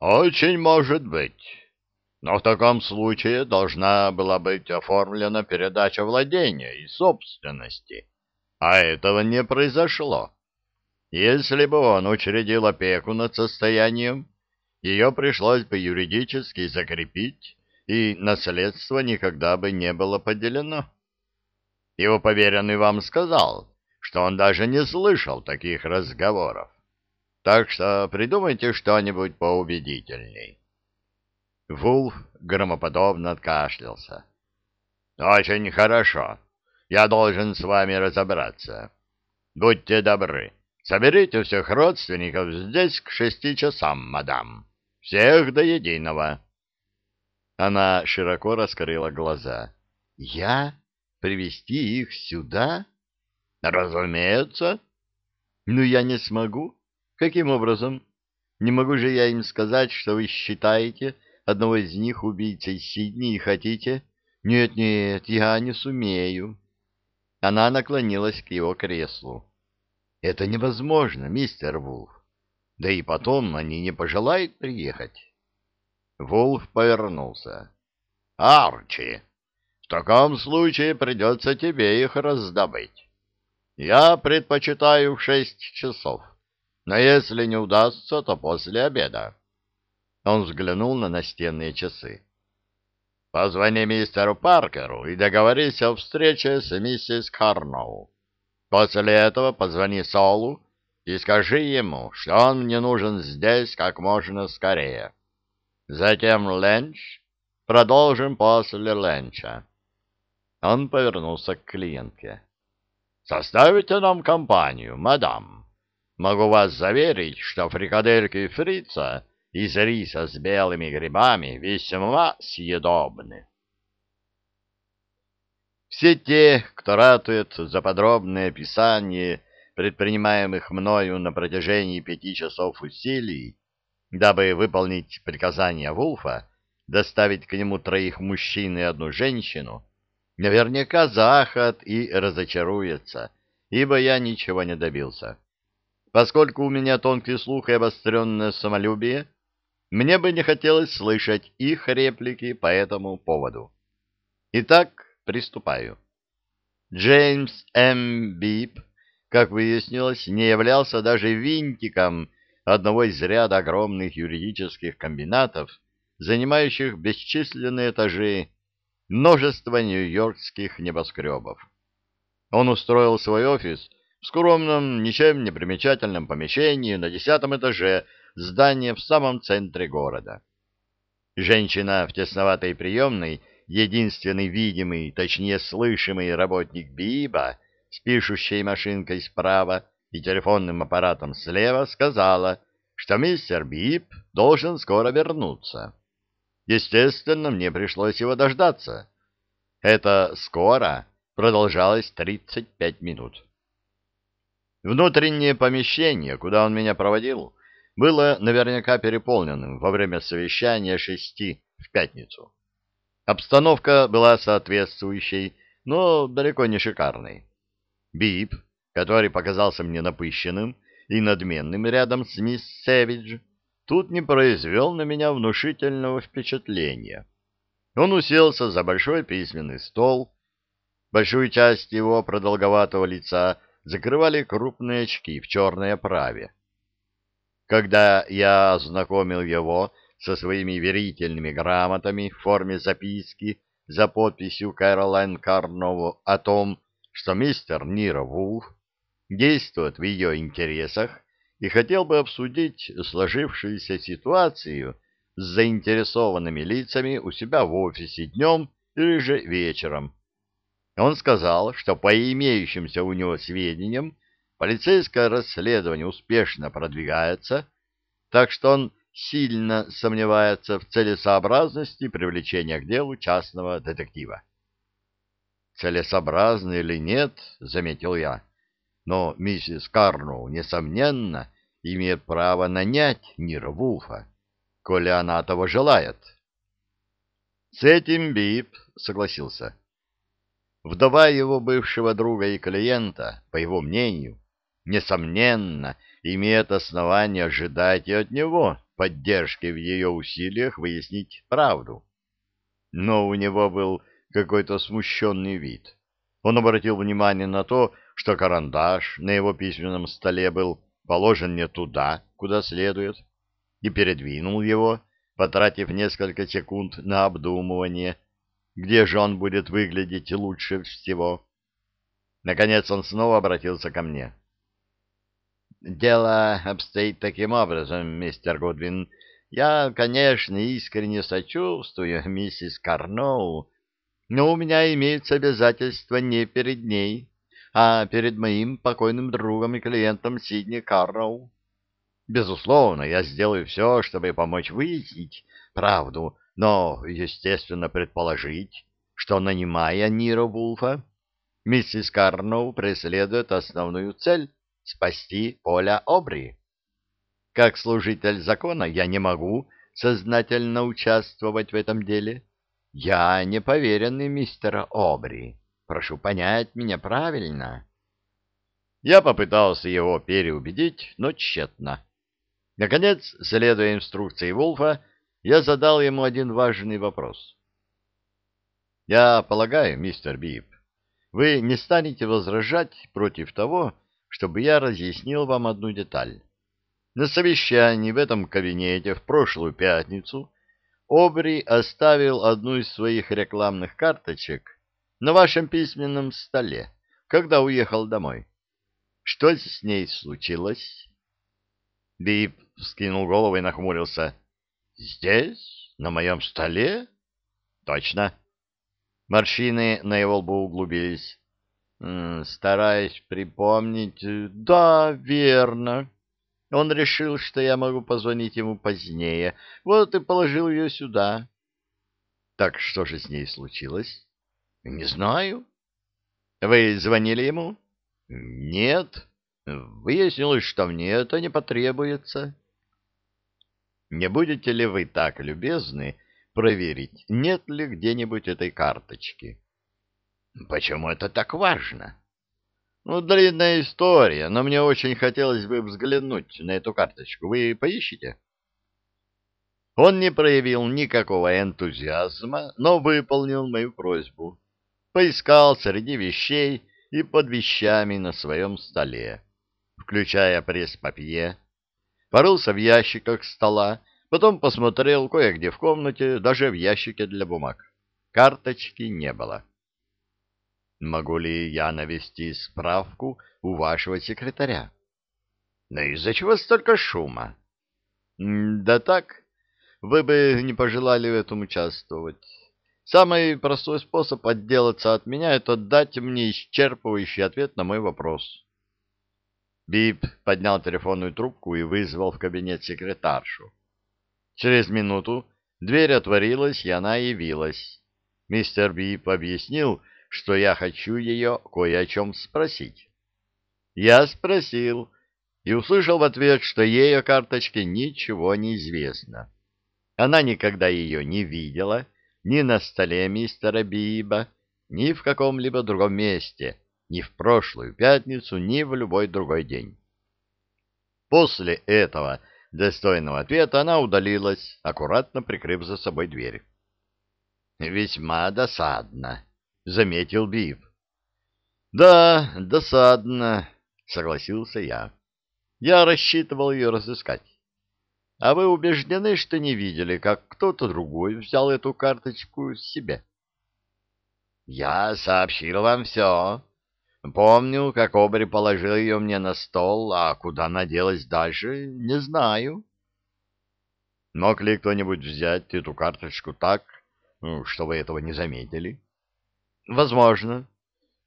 Очень может быть. Но в таком случае должна была быть оформлена передача владения и собственности. А этого не произошло. Если бы он учредил опеку над состоянием, ее пришлось бы юридически закрепить, и наследство никогда бы не было поделено. Его поверенный вам сказал, что он даже не слышал таких разговоров. Так что придумайте что-нибудь поубедительней. Вулф громоподобно откашлялся. — Очень хорошо. Я должен с вами разобраться. Будьте добры, соберите всех родственников здесь к шести часам, мадам. Всех до единого. Она широко раскрыла глаза. — Я? Привести их сюда? — Разумеется. — Ну, я не смогу. Каким образом? Не могу же я им сказать, что вы считаете одного из них убийцей Сидни и хотите... Нет-нет, я не сумею. Она наклонилась к его креслу. Это невозможно, мистер Вулф. Да и потом они не пожелают приехать. Вулф повернулся. Арчи, в таком случае придется тебе их раздобыть. Я предпочитаю в шесть часов, но если не удастся, то после обеда. Он взглянул на настенные часы. «Позвони мистеру Паркеру и договорись о встрече с миссис Карноу. После этого позвони Солу и скажи ему, что он мне нужен здесь как можно скорее. Затем ленч. Продолжим после ленча». Он повернулся к клиентке. «Составите нам компанию, мадам. Могу вас заверить, что фрикадельки фрица — из риса с белыми грибами весьма съедобны. Все те, кто ратует за подробное описание предпринимаемых мною на протяжении пяти часов усилий, дабы выполнить приказание Вулфа, доставить к нему троих мужчин и одну женщину, наверняка заахат и разочаруется, ибо я ничего не добился. Поскольку у меня тонкий слух и обостренное самолюбие, мне бы не хотелось слышать их реплики по этому поводу. Итак, приступаю. Джеймс М. Бип, как выяснилось, не являлся даже винтиком одного из ряда огромных юридических комбинатов, занимающих бесчисленные этажи множества нью-йоркских небоскребов. Он устроил свой офис в скромном, ничем не примечательном помещении на десятом этаже здание в самом центре города. Женщина в тесноватой приемной, единственный видимый, точнее слышимый работник БИБа с пишущей машинкой справа и телефонным аппаратом слева, сказала, что мистер Бип должен скоро вернуться. Естественно, мне пришлось его дождаться. Это «скоро» продолжалось 35 минут. Внутреннее помещение, куда он меня проводил, было наверняка переполненным во время совещания шести в пятницу. Обстановка была соответствующей, но далеко не шикарной. Бип, который показался мне напыщенным и надменным рядом с мисс Сэвидж, тут не произвел на меня внушительного впечатления. Он уселся за большой письменный стол. Большую часть его продолговатого лица закрывали крупные очки в черной оправе. Когда я ознакомил его со своими верительными грамотами в форме записки за подписью Кэролайн Карнову о том, что мистер Нира Вулф действует в ее интересах и хотел бы обсудить сложившуюся ситуацию с заинтересованными лицами у себя в офисе днем или же вечером. Он сказал, что по имеющимся у него сведениям Полицейское расследование успешно продвигается, так что он сильно сомневается в целесообразности привлечения к делу частного детектива. «Целесообразно или нет, — заметил я, — но миссис Карноу, несомненно, имеет право нанять Нира Вулфа, коли она того желает». С этим Бип согласился. Вдова его бывшего друга и клиента, по его мнению, несомненно, имеет основание ожидать и от него поддержкой в ее усилиях выяснить правду. Но у него был какой-то смущенный вид. Он обратил внимание на то, что карандаш на его письменном столе был положен не туда, куда следует, и передвинул его, потратив несколько секунд на обдумывание, где же он будет выглядеть лучше всего. Наконец он снова обратился ко мне. «Дело обстоит таким образом, мистер Гудвин. Я, конечно, искренне сочувствую миссис Карноу, но у меня имеются обязательства не перед ней, а перед моим покойным другом и клиентом Сидни Карноу. Безусловно, я сделаю все, чтобы помочь выяснить правду, но, естественно, предположить, что, нанимая Нира Вулфа, миссис Карноу преследует основную цель — спасти Поля Обри. Как служитель закона я не могу сознательно участвовать в этом деле. Я не поверенный мистера Обри. Прошу понять меня правильно. Я попытался его переубедить, но тщетно. Наконец, следуя инструкции Вулфа, я задал ему один важный вопрос. «Я полагаю, мистер Бип, вы не станете возражать против того, чтобы я разъяснил вам одну деталь. На совещании в этом кабинете в прошлую пятницу Обри оставил одну из своих рекламных карточек на вашем письменном столе, когда уехал домой. Что с ней случилось?» Бип вскинул голову и нахмурился. «Здесь? На моем столе?» «Точно». Морщины на его лбу углубились. Стараясь припомнить... «Да, верно. Он решил, что я могу позвонить ему позднее. Вот и положил ее сюда». «Так что же с ней случилось?» «Не знаю». «Вы звонили ему?» «Нет». Выяснилось, что мне это не потребуется. Не будете ли вы так любезны проверить, нет ли где-нибудь этой карточки? Почему это так важно? Ну, длинная история, но мне очень хотелось бы взглянуть на эту карточку. Вы поищите? Он не проявил никакого энтузиазма, но выполнил мою просьбу. Поискал среди вещей и под вещами на своем столе включая пресс-папье, порылся в ящиках стола, потом посмотрел кое-где в комнате, даже в ящике для бумаг. Карточки не было. Могу ли я навести справку у вашего секретаря? Ну из-за чего столько шума? Да так, вы бы не пожелали в этом участвовать. Самый простой способ отделаться от меня — это дать мне исчерпывающий ответ на мой вопрос. Бип поднял телефонную трубку и вызвал в кабинет секретаршу. Через минуту дверь отворилась, и она явилась. Мистер Бип объяснил, что я хочу ее кое о чем спросить. Я спросил и услышал в ответ, что ей о карточке ничего не известно. Она никогда ее не видела ни на столе мистера Биба, ни в каком-либо другом месте, ни в прошлую пятницу, ни в любой другой день. После этого достойного ответа она удалилась, аккуратно прикрыв за собой дверь. «Весьма досадно», — заметил Бив. «Да, досадно», — согласился я. «Я рассчитывал ее разыскать. А вы убеждены, что не видели, как кто-то другой взял эту карточку себе?» «Я сообщил вам все», Помню, как Обри положил ее мне на стол, а куда она делась дальше, не знаю. Мог ли кто-нибудь взять эту карточку так, ну, что вы этого не заметили? Возможно.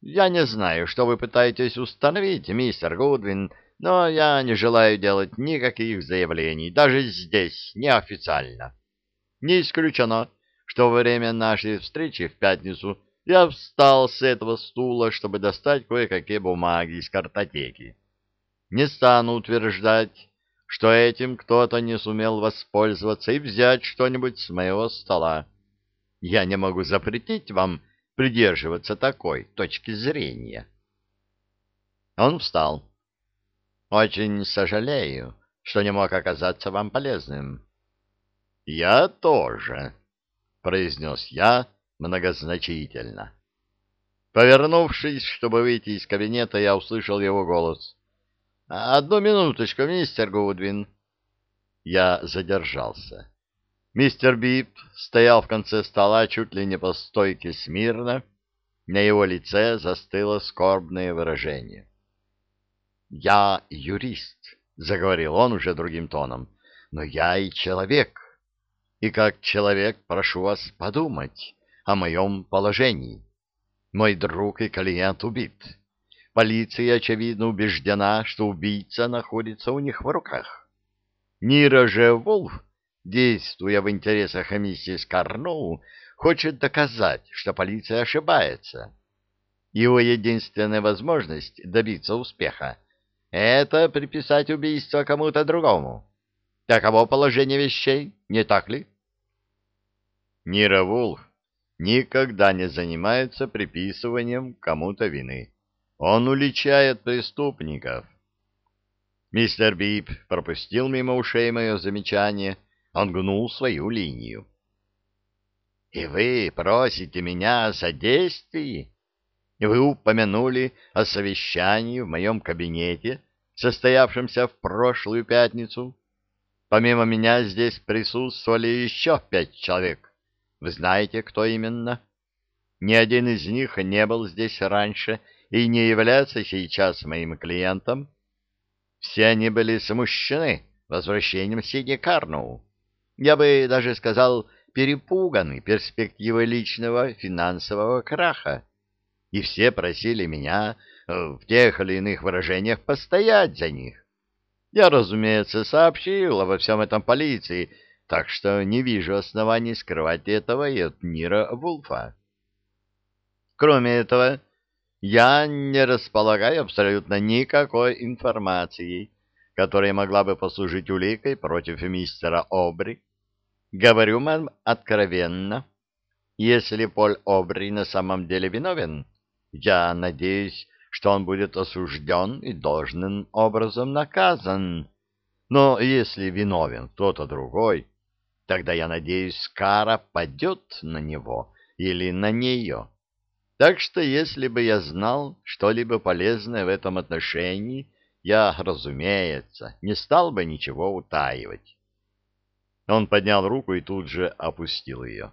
Я не знаю, что вы пытаетесь установить, мистер Гудвин, но я не желаю делать никаких заявлений, даже здесь, неофициально. Не исключено, что во время нашей встречи в пятницу я встал с этого стула, чтобы достать кое-какие бумаги из картотеки. Не стану утверждать, что этим кто-то не сумел воспользоваться и взять что-нибудь с моего стола. Я не могу запретить вам придерживаться такой точки зрения. Он встал. Очень сожалею, что не мог оказаться вам полезным. — Я тоже, — произнес я многозначительно. Повернувшись, чтобы выйти из кабинета, я услышал его голос. — Одну минуточку, мистер Гудвин. Я задержался. Мистер Бип стоял в конце стола чуть ли не по стойке смирно. На его лице застыло скорбное выражение. «Я юрист», — заговорил он уже другим тоном, — «но я и человек. И как человек прошу вас подумать о моем положении. Мой друг и клиент убит. Полиция, очевидно, убеждена, что убийца находится у них в руках. Нира же Волф действуя в интересах миссис Карноу, хочет доказать, что полиция ошибается. Его единственная возможность добиться успеха — это приписать убийство кому-то другому. Таково положение вещей, не так ли? Нира Вулф никогда не занимается приписыванием кому-то вины. Он уличает преступников. Мистер Бип пропустил мимо ушей мое замечание — он гнул свою линию. «И вы просите меня о содействии? Вы упомянули о совещании в моем кабинете, состоявшемся в прошлую пятницу. Помимо меня здесь присутствовали еще пять человек. Вы знаете, кто именно? Ни один из них не был здесь раньше и не является сейчас моим клиентом. Все они были смущены возвращением Сиди Карноу. Я бы даже сказал, перепуганы перспективой личного финансового краха. И все просили меня э, в тех или иных выражениях постоять за них. Я, разумеется, сообщил обо всем этом полиции, так что не вижу оснований скрывать этого и от Нира Вулфа. Кроме этого, я не располагаю абсолютно никакой информацией, которая могла бы послужить уликой против мистера Обри. Говорю вам откровенно, если Поль Обри на самом деле виновен, я надеюсь, что он будет осужден и должным образом наказан. Но если виновен кто-то другой, тогда, я надеюсь, кара падет на него или на нее. Так что, если бы я знал что-либо полезное в этом отношении, я, разумеется, не стал бы ничего утаивать. Он поднял руку и тут же опустил ее.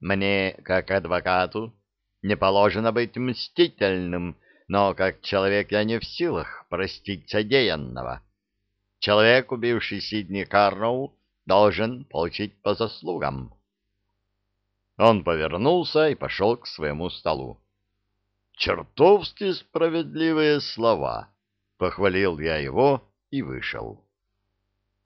«Мне, как адвокату, не положено быть мстительным, но как человек я не в силах простить содеянного. Человек, убивший Сидни Карноу, должен получить по заслугам». Он повернулся и пошел к своему столу. «Чертовски справедливые слова!» — похвалил я его и вышел.